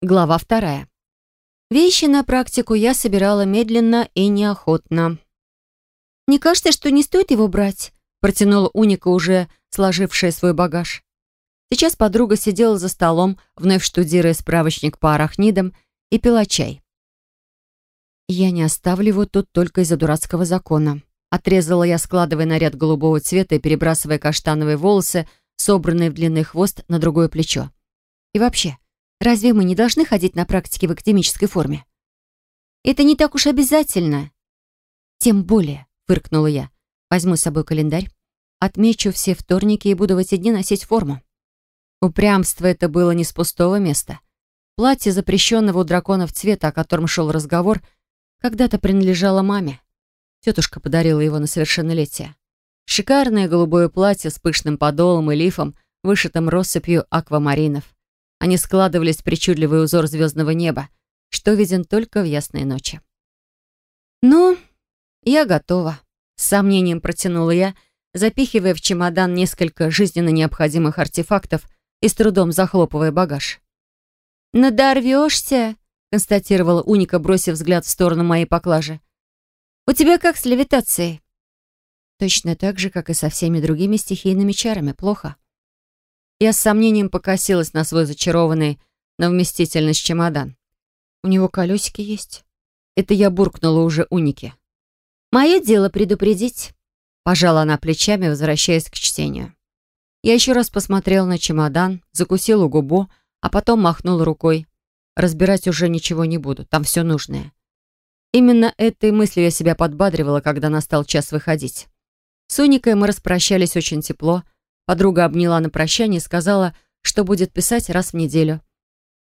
Глава вторая. Вещи на практику я собирала медленно и неохотно. «Не кажется, что не стоит его брать?» протянула Уника, уже сложившая свой багаж. Сейчас подруга сидела за столом, вновь штудируя справочник по арахнидам, и пила чай. «Я не оставлю его тут только из-за дурацкого закона», отрезала я, складывая наряд голубого цвета и перебрасывая каштановые волосы, собранные в длинный хвост, на другое плечо. «И вообще, разве мы не должны ходить на практике в академической форме?» «Это не так уж обязательно». «Тем более», — фыркнула я, «возьму с собой календарь, отмечу все вторники и буду в эти дни носить форму». Упрямство это было не с пустого места. Платье запрещенного у драконов цвета, о котором шел разговор, когда-то принадлежало маме. Тетушка подарила его на совершеннолетие. Шикарное голубое платье с пышным подолом и лифом, вышитым россыпью аквамаринов. Они складывались в причудливый узор звездного неба, что виден только в ясные ночи. «Ну, я готова», — с сомнением протянула я, запихивая в чемодан несколько жизненно необходимых артефактов и с трудом захлопывая багаж. «Надорвешься», — констатировала Уника, бросив взгляд в сторону моей поклажи. «У тебя как с левитацией?» «Точно так же, как и со всеми другими стихийными чарами. Плохо». Я с сомнением покосилась на свой зачарованный на вместительность чемодан. «У него колесики есть?» Это я буркнула уже Унике. «Мое дело предупредить», — пожала она плечами, возвращаясь к чтению. Я еще раз посмотрел на чемодан, закусила губу, а потом махнул рукой. Разбирать уже ничего не буду, там все нужное. Именно этой мыслью я себя подбадривала, когда настал час выходить. С Уникой мы распрощались очень тепло. Подруга обняла на прощание и сказала, что будет писать раз в неделю.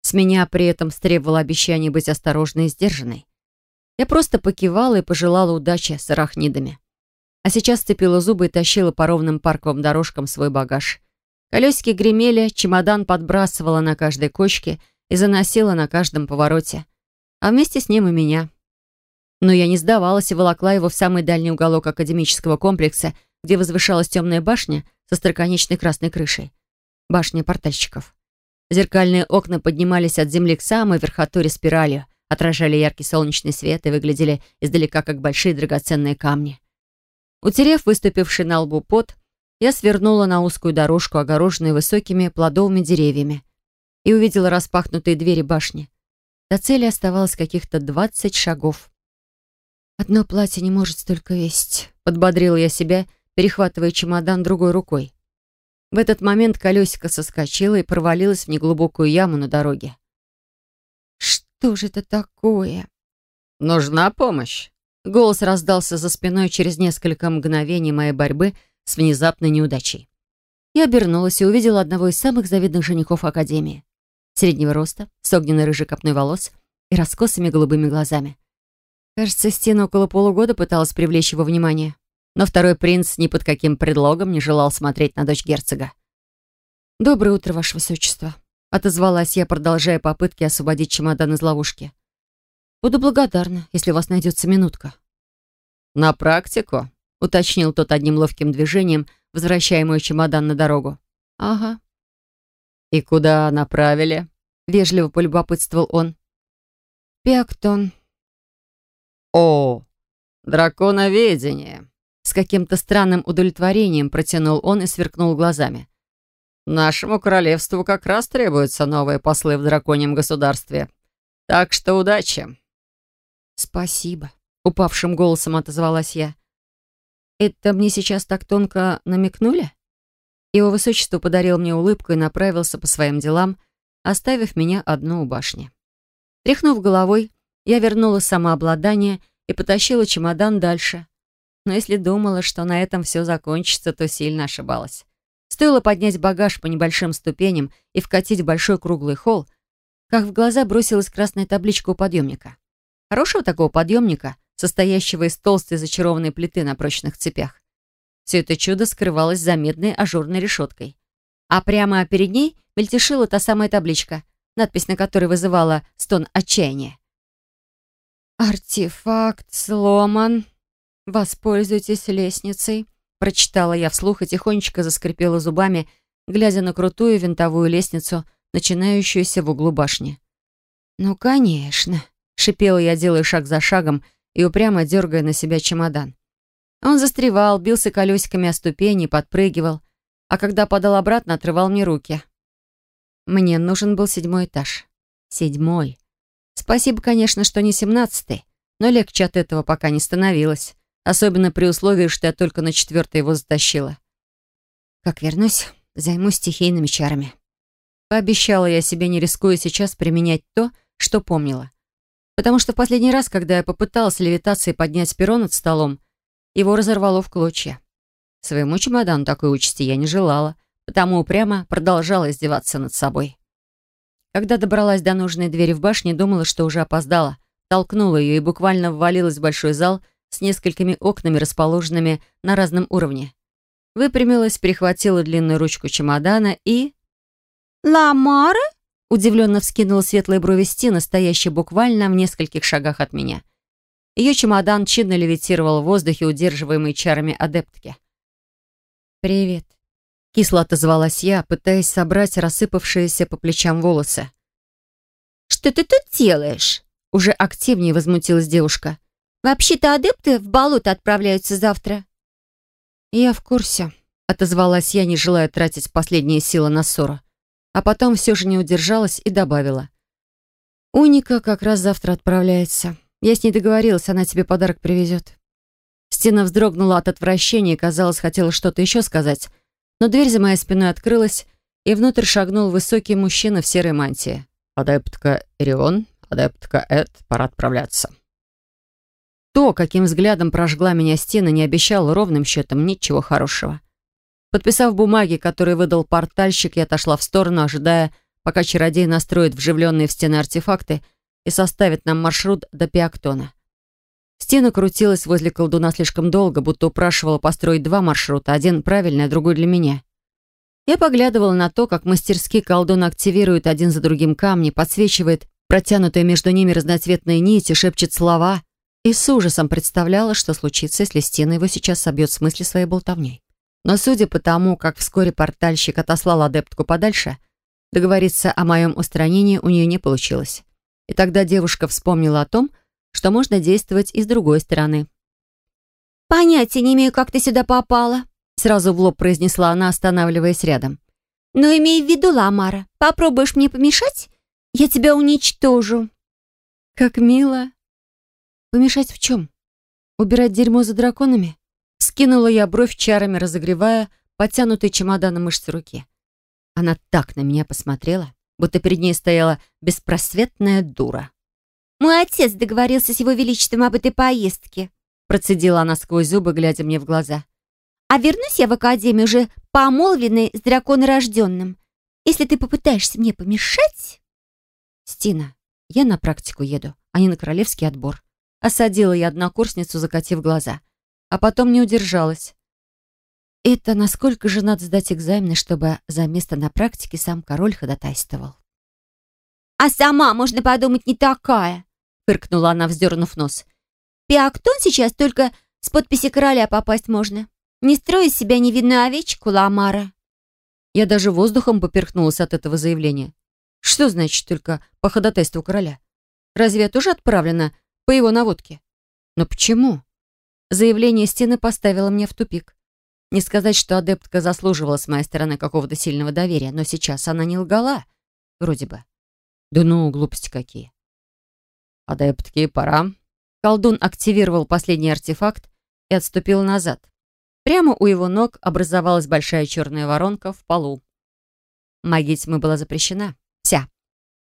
С меня при этом стребовало обещание быть осторожной и сдержанной. Я просто покивала и пожелала удачи с арахнидами. А сейчас сцепила зубы и тащила по ровным парковым дорожкам свой багаж. Колесики гремели, чемодан подбрасывала на каждой кочке и заносила на каждом повороте. А вместе с ним и меня. Но я не сдавалась и волокла его в самый дальний уголок академического комплекса, где возвышалась темная башня со строконечной красной крышей. Башня портальщиков. Зеркальные окна поднимались от земли к самой верхотуре спиралью, отражали яркий солнечный свет и выглядели издалека, как большие драгоценные камни. Утерев выступивший на лбу пот, я свернула на узкую дорожку, огороженную высокими плодовыми деревьями, и увидела распахнутые двери башни. До цели оставалось каких-то двадцать шагов. «Одно платье не может столько весить», — подбодрила я себя, перехватывая чемодан другой рукой. В этот момент колесико соскочило и провалилось в неглубокую яму на дороге. «Что же это такое?» «Нужна помощь?» Голос раздался за спиной через несколько мгновений моей борьбы с внезапной неудачей. Я обернулась и увидела одного из самых завидных женихов Академии. Среднего роста, с огненной рыжей копной волос и раскосыми голубыми глазами. Кажется, Стена около полугода пыталась привлечь его внимание. Но второй принц ни под каким предлогом не желал смотреть на дочь герцога. «Доброе утро, Ваше Высочество», — отозвалась я, продолжая попытки освободить чемодан из ловушки. «Буду благодарна, если у вас найдется минутка». «На практику?» — уточнил тот одним ловким движением, возвращая мой чемодан на дорогу. «Ага». «И куда направили?» — вежливо полюбопытствовал он. «Пиактон». «О, драконоведение!» С каким-то странным удовлетворением протянул он и сверкнул глазами. «Нашему королевству как раз требуются новые послы в драконьем государстве. Так что удачи!» «Спасибо», — упавшим голосом отозвалась я. Это мне сейчас так тонко намекнули? Его высочество подарил мне улыбку и направился по своим делам, оставив меня одну у башни. Тряхнув головой, я вернула самообладание и потащила чемодан дальше. Но если думала, что на этом все закончится, то сильно ошибалась. Стоило поднять багаж по небольшим ступеням и вкатить в большой круглый холл, как в глаза бросилась красная табличка у подъемника. Хорошего такого подъемника состоящего из толстой зачарованной плиты на прочных цепях. Все это чудо скрывалось за медной ажурной решеткой. А прямо перед ней мельтешила та самая табличка, надпись на которой вызывала стон отчаяния. «Артефакт сломан. Воспользуйтесь лестницей», прочитала я вслух и тихонечко заскрипела зубами, глядя на крутую винтовую лестницу, начинающуюся в углу башни. «Ну, конечно», — шипела я, делая шаг за шагом и упрямо дергая на себя чемодан. Он застревал, бился колесиками о ступени, подпрыгивал, а когда падал обратно, отрывал мне руки. Мне нужен был седьмой этаж. Седьмой. Спасибо, конечно, что не семнадцатый, но легче от этого пока не становилось, особенно при условии, что я только на четвертый его затащила. Как вернусь, займусь стихийными чарами. Пообещала я себе, не рискуя сейчас применять то, что помнила. Потому что в последний раз, когда я попыталась левитацией поднять перо над столом, его разорвало в клочья. Своему чемодану такой участи я не желала, потому упрямо продолжала издеваться над собой. Когда добралась до нужной двери в башне, думала, что уже опоздала. Толкнула ее и буквально ввалилась в большой зал с несколькими окнами, расположенными на разном уровне. Выпрямилась, перехватила длинную ручку чемодана и... «Ламара?» Удивленно вскинула светлые брови Стина, стоящая буквально в нескольких шагах от меня. Ее чемодан чинно левитировал в воздухе, удерживаемый чарами адептки. «Привет», — кисло отозвалась я, пытаясь собрать рассыпавшиеся по плечам волосы. «Что ты тут делаешь?» Уже активнее возмутилась девушка. «Вообще-то адепты в болото отправляются завтра». «Я в курсе», — отозвалась я, не желая тратить последние силы на ссору а потом все же не удержалась и добавила. «Уника как раз завтра отправляется. Я с ней договорилась, она тебе подарок привезет». Стена вздрогнула от отвращения и, казалось, хотела что-то еще сказать, но дверь за моей спиной открылась, и внутрь шагнул высокий мужчина в серой мантии. «Адептка Ирион, адептка Эд, пора отправляться». То, каким взглядом прожгла меня стена, не обещало ровным счетом ничего хорошего. Подписав бумаги, которые выдал портальщик, я отошла в сторону, ожидая, пока чародей настроит вживленные в стены артефакты и составит нам маршрут до Пиактона. Стена крутилась возле колдуна слишком долго, будто упрашивала построить два маршрута, один правильный, а другой для меня. Я поглядывала на то, как мастерски колдун активирует один за другим камни, подсвечивает протянутые между ними разноцветные нити, шепчет слова, и с ужасом представляла, что случится, если стена его сейчас собьет в смысле своей болтовней. Но судя по тому, как вскоре портальщик отослал адептку подальше, договориться о моем устранении у нее не получилось. И тогда девушка вспомнила о том, что можно действовать и с другой стороны. «Понятия не имею, как ты сюда попала», сразу в лоб произнесла она, останавливаясь рядом. «Но имей в виду, Ламара, попробуешь мне помешать, я тебя уничтожу». «Как мило». «Помешать в чем? Убирать дерьмо за драконами?» Скинула я бровь чарами, разогревая потянутый чемоданом мышцы руки. Она так на меня посмотрела, будто перед ней стояла беспросветная дура. «Мой отец договорился с его величеством об этой поездке», процедила она сквозь зубы, глядя мне в глаза. «А вернусь я в академию уже помолвленной с драконорожденным. Если ты попытаешься мне помешать...» «Стина, я на практику еду, а не на королевский отбор». Осадила я однокурсницу, закатив глаза а потом не удержалась. Это насколько же надо сдать экзамены, чтобы за место на практике сам король ходатайствовал. «А сама, можно подумать, не такая!» фыркнула она, вздернув нос. «Пиактон сейчас только с подписи короля попасть можно. Не строй из себя невинную овечку, Ламара». Я даже воздухом поперхнулась от этого заявления. Что значит только по ходатайству короля? Разве я тоже отправлена по его наводке? Но почему? Заявление стены поставило меня в тупик. Не сказать, что адептка заслуживала с моей стороны какого-то сильного доверия, но сейчас она не лгала. Вроде бы. Да ну, глупости какие. Адептки, пора. Колдун активировал последний артефакт и отступил назад. Прямо у его ног образовалась большая черная воронка в полу. Магия тьмы была запрещена. Вся.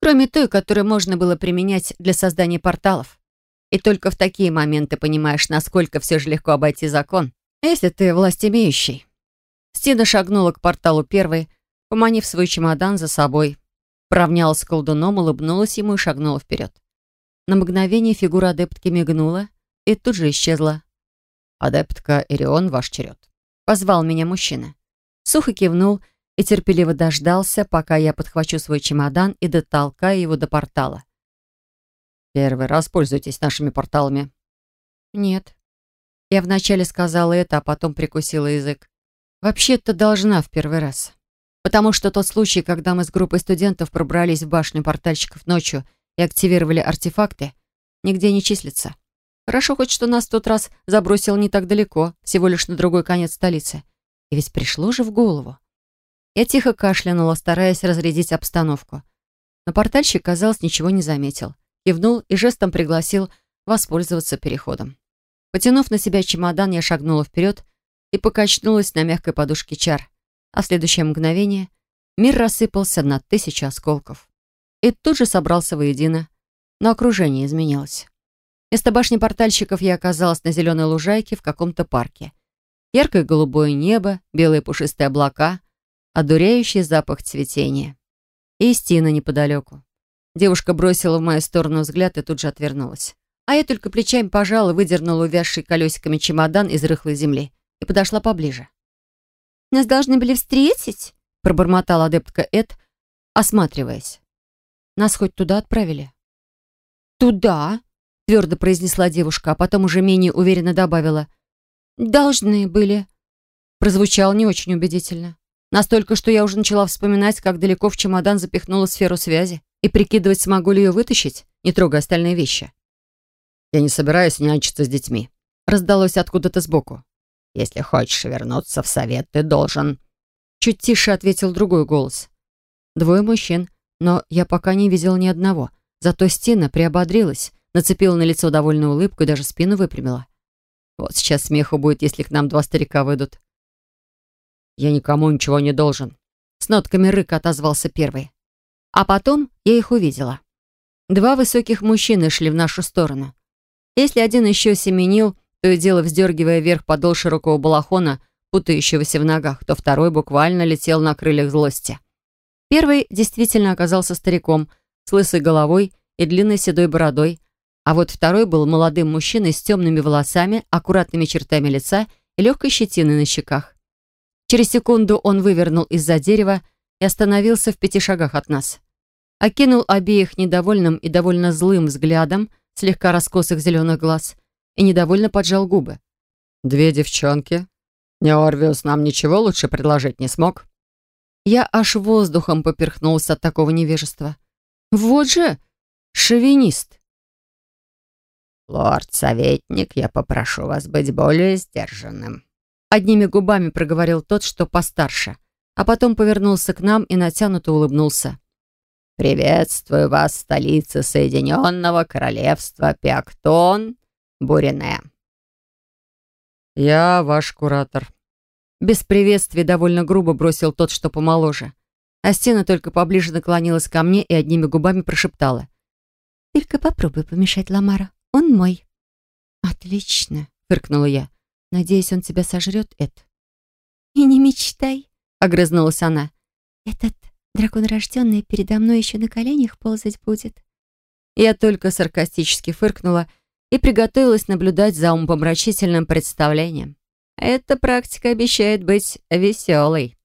Кроме той, которую можно было применять для создания порталов. И только в такие моменты понимаешь, насколько все же легко обойти закон, если ты власть имеющий. Стина шагнула к порталу первой, поманив свой чемодан за собой. Провнялась с колдуном, улыбнулась ему и шагнула вперед. На мгновение фигура адептки мигнула и тут же исчезла. «Адептка Ирион, ваш черед», — позвал меня мужчина. Сухо кивнул и терпеливо дождался, пока я подхвачу свой чемодан и дотолкаю его до портала. Первый раз пользуетесь нашими порталами? Нет. Я вначале сказала это, а потом прикусила язык. Вообще-то должна в первый раз. Потому что тот случай, когда мы с группой студентов пробрались в башню портальщиков ночью и активировали артефакты, нигде не числится. Хорошо хоть, что нас в тот раз забросил не так далеко, всего лишь на другой конец столицы. И ведь пришло же в голову. Я тихо кашлянула, стараясь разрядить обстановку. Но портальщик, казалось, ничего не заметил. Кивнул и жестом пригласил воспользоваться переходом. Потянув на себя чемодан, я шагнула вперед и покачнулась на мягкой подушке чар. А в следующее мгновение мир рассыпался на тысячи осколков. И тут же собрался воедино, но окружение изменилось. Вместо башни портальщиков я оказалась на зеленой лужайке в каком-то парке. Яркое голубое небо, белые пушистые облака, одуряющий запах цветения. И Стина неподалеку. Девушка бросила в мою сторону взгляд и тут же отвернулась. А я только плечами пожала, выдернула увязший колесиками чемодан из рыхлой земли и подошла поближе. «Нас должны были встретить?» пробормотала адептка Эд, осматриваясь. «Нас хоть туда отправили?» «Туда?» твердо произнесла девушка, а потом уже менее уверенно добавила. «Должны были». Прозвучало не очень убедительно. Настолько, что я уже начала вспоминать, как далеко в чемодан запихнула сферу связи и прикидывать, смогу ли ее вытащить, не трогая остальные вещи. «Я не собираюсь нянчиться с детьми», — раздалось откуда-то сбоку. «Если хочешь вернуться в совет, ты должен...» Чуть тише ответил другой голос. Двое мужчин, но я пока не видела ни одного. Зато Стина приободрилась, нацепила на лицо довольную улыбку и даже спину выпрямила. Вот сейчас смеху будет, если к нам два старика выйдут. «Я никому ничего не должен», — с нотками рыка отозвался первый. А потом я их увидела. Два высоких мужчины шли в нашу сторону. Если один еще семенил, то и дело вздергивая вверх подол широкого балахона, путающегося в ногах, то второй буквально летел на крыльях злости. Первый действительно оказался стариком, с лысой головой и длинной седой бородой, а вот второй был молодым мужчиной с темными волосами, аккуратными чертами лица и легкой щетиной на щеках. Через секунду он вывернул из-за дерева и остановился в пяти шагах от нас. Окинул обеих недовольным и довольно злым взглядом, слегка раскосых зеленых глаз, и недовольно поджал губы. «Две девчонки. Неорвиус нам ничего лучше предложить не смог?» Я аж воздухом поперхнулся от такого невежества. «Вот же шовинист!» «Лорд-советник, я попрошу вас быть более сдержанным». Одними губами проговорил тот, что постарше, а потом повернулся к нам и натянуто улыбнулся. «Приветствую вас в столице Соединенного Королевства Пиактон, Бурине». «Я ваш куратор». Без приветствия довольно грубо бросил тот, что помоложе. А стена только поближе наклонилась ко мне и одними губами прошептала. «Только попробуй помешать Ламара». Он мой». «Отлично», — фыркнула я. «Надеюсь, он тебя сожрет, Эд». «И не мечтай», — огрызнулась она. «Этот дракон рожденный передо мной еще на коленях ползать будет». Я только саркастически фыркнула и приготовилась наблюдать за умопомрачительным представлением. Эта практика обещает быть веселой.